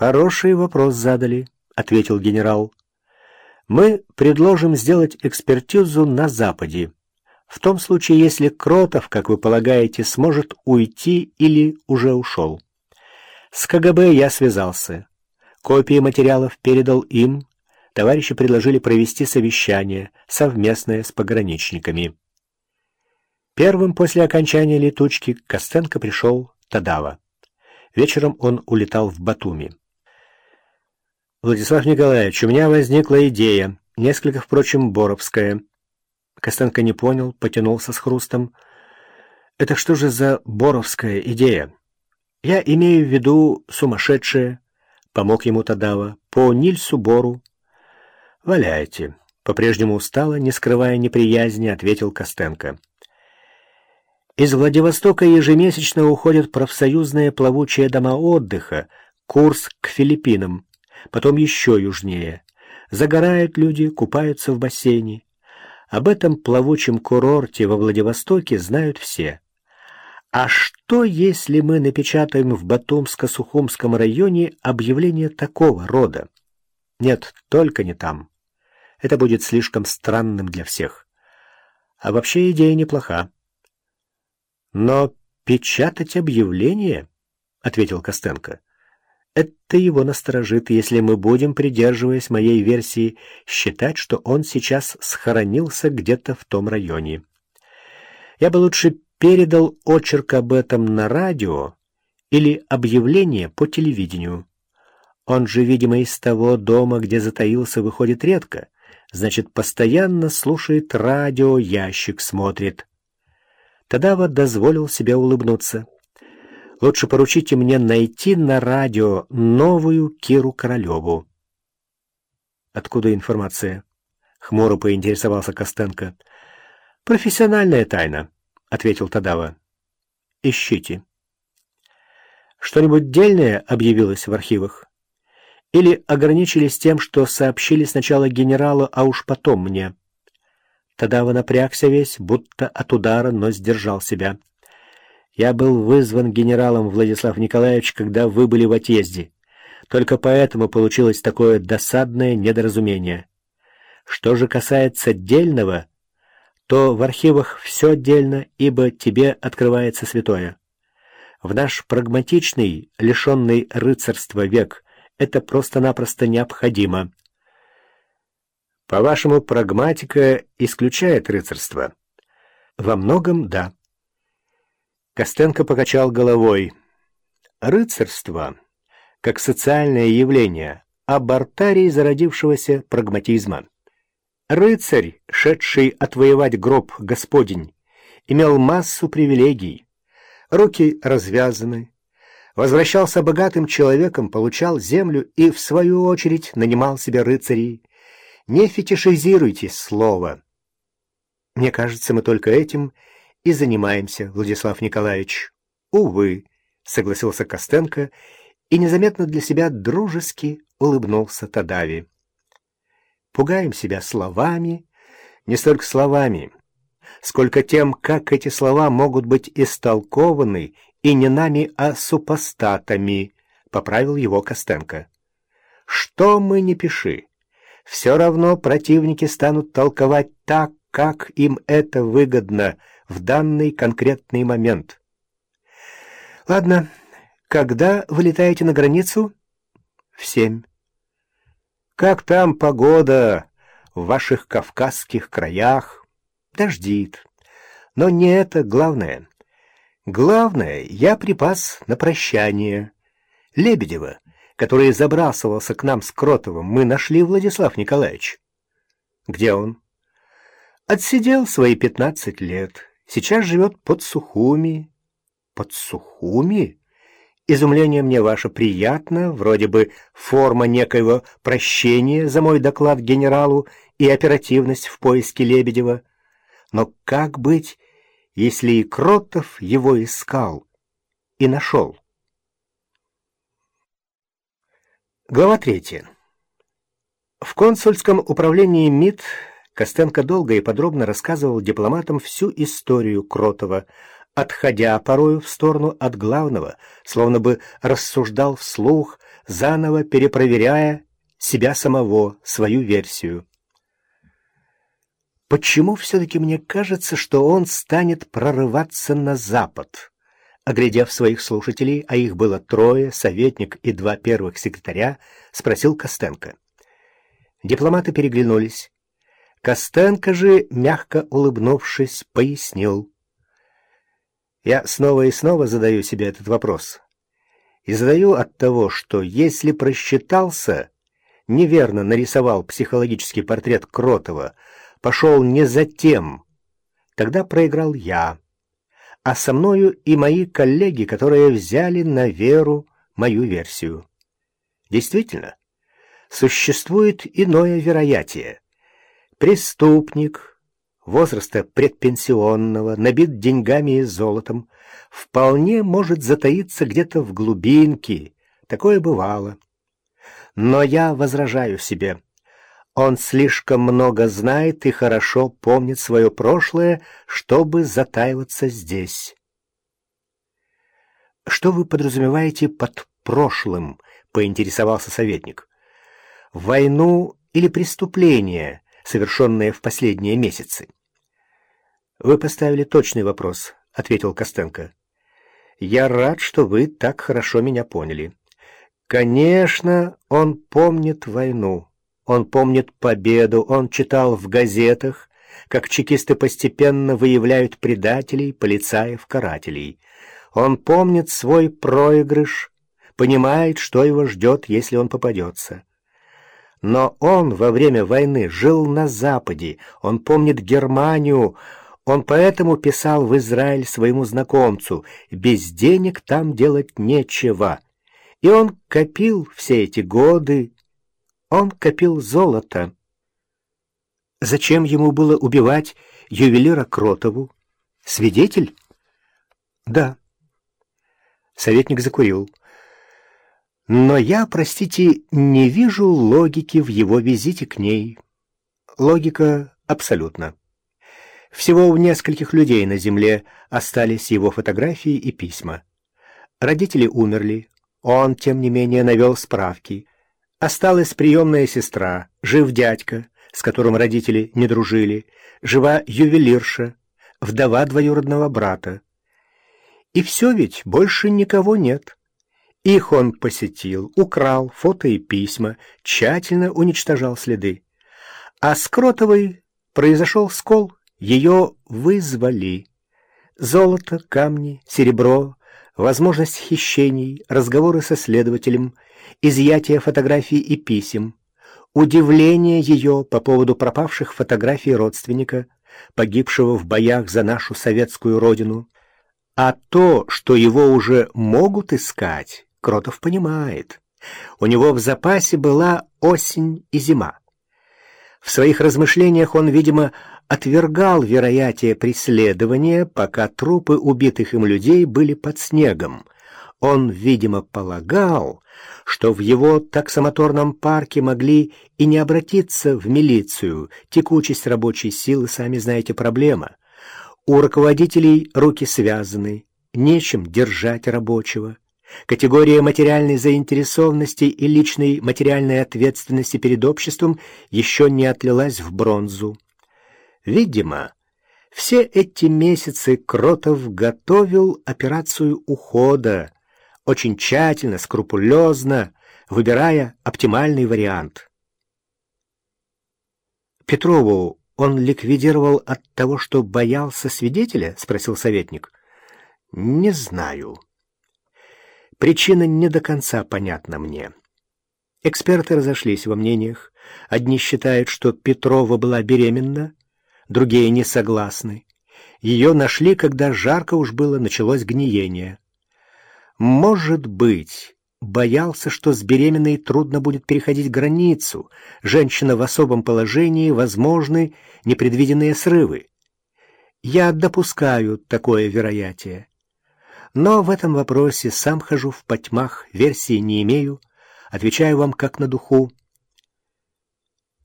«Хороший вопрос задали», — ответил генерал. «Мы предложим сделать экспертизу на Западе, в том случае, если Кротов, как вы полагаете, сможет уйти или уже ушел. С КГБ я связался. Копии материалов передал им. Товарищи предложили провести совещание, совместное с пограничниками. Первым после окончания летучки Костенко пришел Тадава. Вечером он улетал в Батуми. «Владислав Николаевич, у меня возникла идея, несколько, впрочем, боровская». Костенко не понял, потянулся с хрустом. «Это что же за боровская идея?» «Я имею в виду сумасшедшее», — помог ему Тадава, — «по Нильсу Бору». «Валяйте», — по-прежнему устало, не скрывая неприязни, ответил Костенко. Из Владивостока ежемесячно уходят профсоюзные плавучие дома отдыха, курс к Филиппинам потом еще южнее. Загорают люди, купаются в бассейне. Об этом плавучем курорте во Владивостоке знают все. А что, если мы напечатаем в Батумско-Сухумском районе объявление такого рода? Нет, только не там. Это будет слишком странным для всех. А вообще идея неплоха. Но печатать объявление, — ответил Костенко, — это его насторожит, если мы будем, придерживаясь моей версии, считать, что он сейчас схоронился где-то в том районе. Я бы лучше передал очерк об этом на радио или объявление по телевидению. Он же, видимо, из того дома, где затаился, выходит редко, значит, постоянно слушает радио, ящик смотрит. Тогда вот дозволил себе улыбнуться. Лучше поручите мне найти на радио новую Киру Королеву. Откуда информация? Хмуро поинтересовался Костенко. Профессиональная тайна, ответил Тадава. Ищите. Что-нибудь дельное объявилось в архивах? Или ограничились тем, что сообщили сначала генералу, а уж потом мне? Тадава напрягся весь, будто от удара, но сдержал себя. Я был вызван генералом Владислав Николаевич, когда вы были в отъезде. Только поэтому получилось такое досадное недоразумение. Что же касается дельного, то в архивах все отдельно, ибо тебе открывается святое. В наш прагматичный, лишенный рыцарства век это просто-напросто необходимо. По-вашему, прагматика исключает рыцарство? Во многом — да. Костенко покачал головой. Рыцарство, как социальное явление, абортарий зародившегося прагматизма. Рыцарь, шедший отвоевать гроб Господень, имел массу привилегий. Руки развязаны, возвращался богатым человеком, получал землю и, в свою очередь, нанимал себе рыцарей. Не фетишизируйте слово. Мне кажется, мы только этим и занимаемся, Владислав Николаевич. Увы, согласился Костенко и незаметно для себя дружески улыбнулся Тадави. Пугаем себя словами, не столько словами, сколько тем, как эти слова могут быть истолкованы и не нами, а супостатами, поправил его Костенко. Что мы не пиши, все равно противники станут толковать так, как им это выгодно в данный конкретный момент. Ладно, когда вылетаете на границу? В семь. Как там погода в ваших кавказских краях? Дождит. Но не это главное. Главное, я припас на прощание. Лебедева, который забрасывался к нам с Кротовым, мы нашли Владислав Николаевич. Где он? Отсидел свои пятнадцать лет. Сейчас живет под Сухуми. Под Сухуми? Изумление мне ваше приятно, вроде бы форма некоего прощения за мой доклад генералу и оперативность в поиске Лебедева. Но как быть, если и Кротов его искал и нашел? Глава третья. В консульском управлении МИД Костенко долго и подробно рассказывал дипломатам всю историю Кротова, отходя порою в сторону от главного, словно бы рассуждал вслух, заново перепроверяя себя самого, свою версию. Почему все-таки мне кажется, что он станет прорываться на запад? Оглядев своих слушателей, а их было трое, советник и два первых секретаря, спросил Костенко. Дипломаты переглянулись. Костенко же, мягко улыбнувшись, пояснил. Я снова и снова задаю себе этот вопрос. И задаю от того, что если просчитался, неверно нарисовал психологический портрет Кротова, пошел не за тем, тогда проиграл я, а со мною и мои коллеги, которые взяли на веру мою версию. Действительно, существует иное вероятие. Преступник возраста предпенсионного, набит деньгами и золотом, вполне может затаиться где-то в глубинке. Такое бывало. Но я возражаю себе. Он слишком много знает и хорошо помнит свое прошлое, чтобы затаиваться здесь. «Что вы подразумеваете под прошлым?» — поинтересовался советник. «Войну или преступление, совершенное в последние месяцы?» «Вы поставили точный вопрос», — ответил Костенко. «Я рад, что вы так хорошо меня поняли. Конечно, он помнит войну». Он помнит победу, он читал в газетах, как чекисты постепенно выявляют предателей, полицаев, карателей. Он помнит свой проигрыш, понимает, что его ждет, если он попадется. Но он во время войны жил на Западе, он помнит Германию, он поэтому писал в Израиль своему знакомцу «Без денег там делать нечего». И он копил все эти годы, он копил золото. Зачем ему было убивать ювелира Кротову? Свидетель? Да. Советник закурил. Но я, простите, не вижу логики в его визите к ней. Логика абсолютно. Всего у нескольких людей на земле остались его фотографии и письма. Родители умерли. Он, тем не менее, навел справки. Осталась приемная сестра, жив дядька, с которым родители не дружили, жива ювелирша, вдова двоюродного брата. И все ведь, больше никого нет. Их он посетил, украл фото и письма, тщательно уничтожал следы. А с Кротовой произошел скол, ее вызвали. Золото, камни, серебро, возможность хищений, разговоры со следователем — изъятие фотографий и писем, удивление ее по поводу пропавших фотографий родственника, погибшего в боях за нашу советскую родину. А то, что его уже могут искать, Кротов понимает. У него в запасе была осень и зима. В своих размышлениях он, видимо, отвергал вероятие преследования, пока трупы убитых им людей были под снегом. Он, видимо, полагал, что в его таксомоторном парке могли и не обратиться в милицию. Текучесть рабочей силы, сами знаете, проблема. У руководителей руки связаны, нечем держать рабочего. Категория материальной заинтересованности и личной материальной ответственности перед обществом еще не отлилась в бронзу. Видимо, все эти месяцы Кротов готовил операцию ухода, очень тщательно, скрупулезно, выбирая оптимальный вариант. «Петрову он ликвидировал от того, что боялся свидетеля?» — спросил советник. «Не знаю. Причина не до конца понятна мне». Эксперты разошлись во мнениях. Одни считают, что Петрова была беременна, другие не согласны. Ее нашли, когда жарко уж было, началось гниение. Может быть, боялся, что с беременной трудно будет переходить границу, женщина в особом положении, возможны непредвиденные срывы. Я допускаю такое вероятие. Но в этом вопросе сам хожу в потьмах, версии не имею, отвечаю вам как на духу.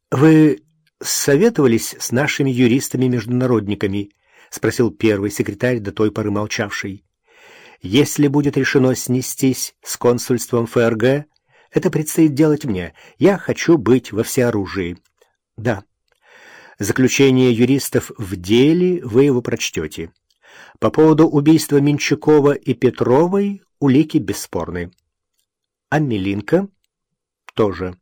Вы советовались с нашими юристами-международниками? спросил первый секретарь, до той поры молчавший. Если будет решено снестись с консульством ФРГ, Это предстоит делать мне. Я хочу быть во всеоружии. Да. Заключение юристов в деле вы его прочтете. По поводу убийства Менчакова и Петровой улики бесспорны. А Милинка тоже.